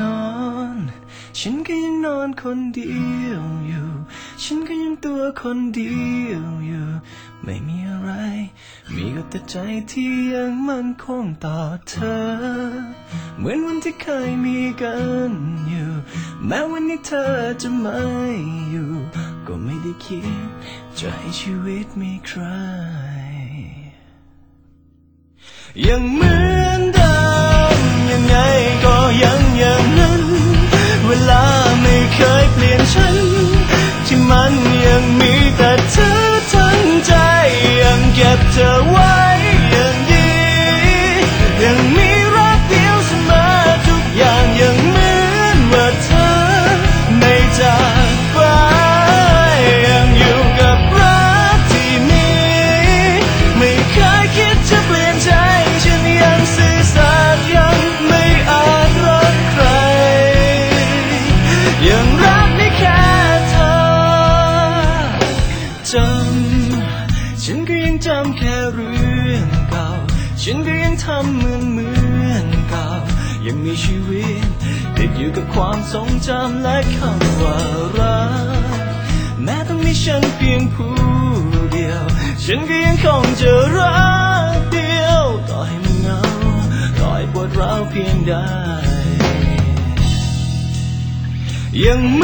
นอน ฉันก็ยังนอนคนเดียวอยู่ ฉันก็ยังตัวคนเดียวอยู่ ไม่มีอะไร มีก็แต่ใจที่ยังมั่นคงต่อเธอ เหมือนวันที่เคยมีกันอยู่ แม้วันนี้เธอจะไม่อยู่ ก็ไม่ได้คิด จะให้ชีวิตมีใคร ยังเหมือนเดิมยังไงก็ยัง ยังรักได้แค่เธอจำฉันก็ยังจำแค่เรื่องเก่า ฉันก็ยังทำเหมือนเหมือนเก่า ยังมีชีวิตติดอยู่กับความทรงจำและคำว่ารักแม้ต้องมีฉันเพียงผู้เดียว ฉันก็ยังคงจะรักเดียว ต่อให้มันเงาต่อให้ปวดร้าวเพียงใด yang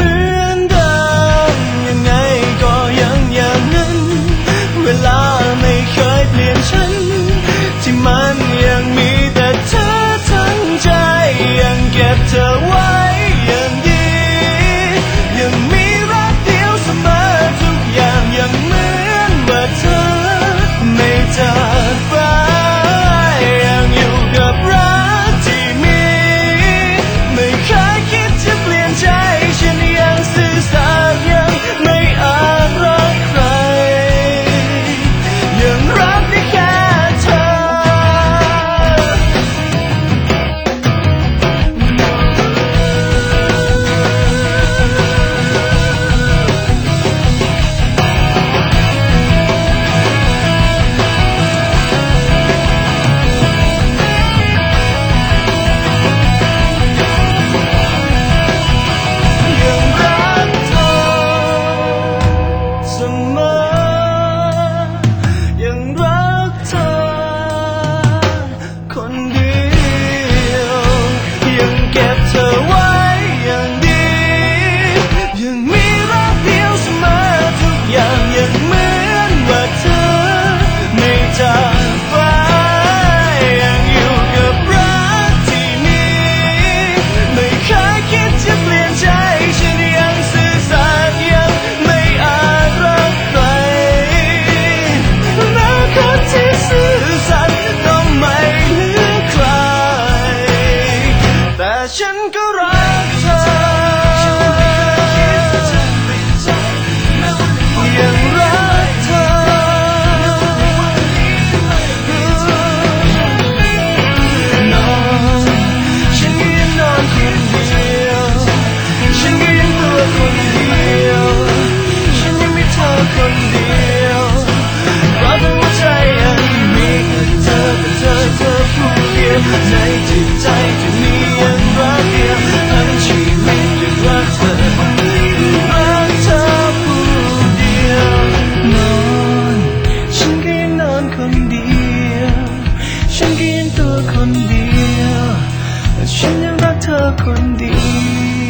เดียว ฉันยังรักเธอคนเดียว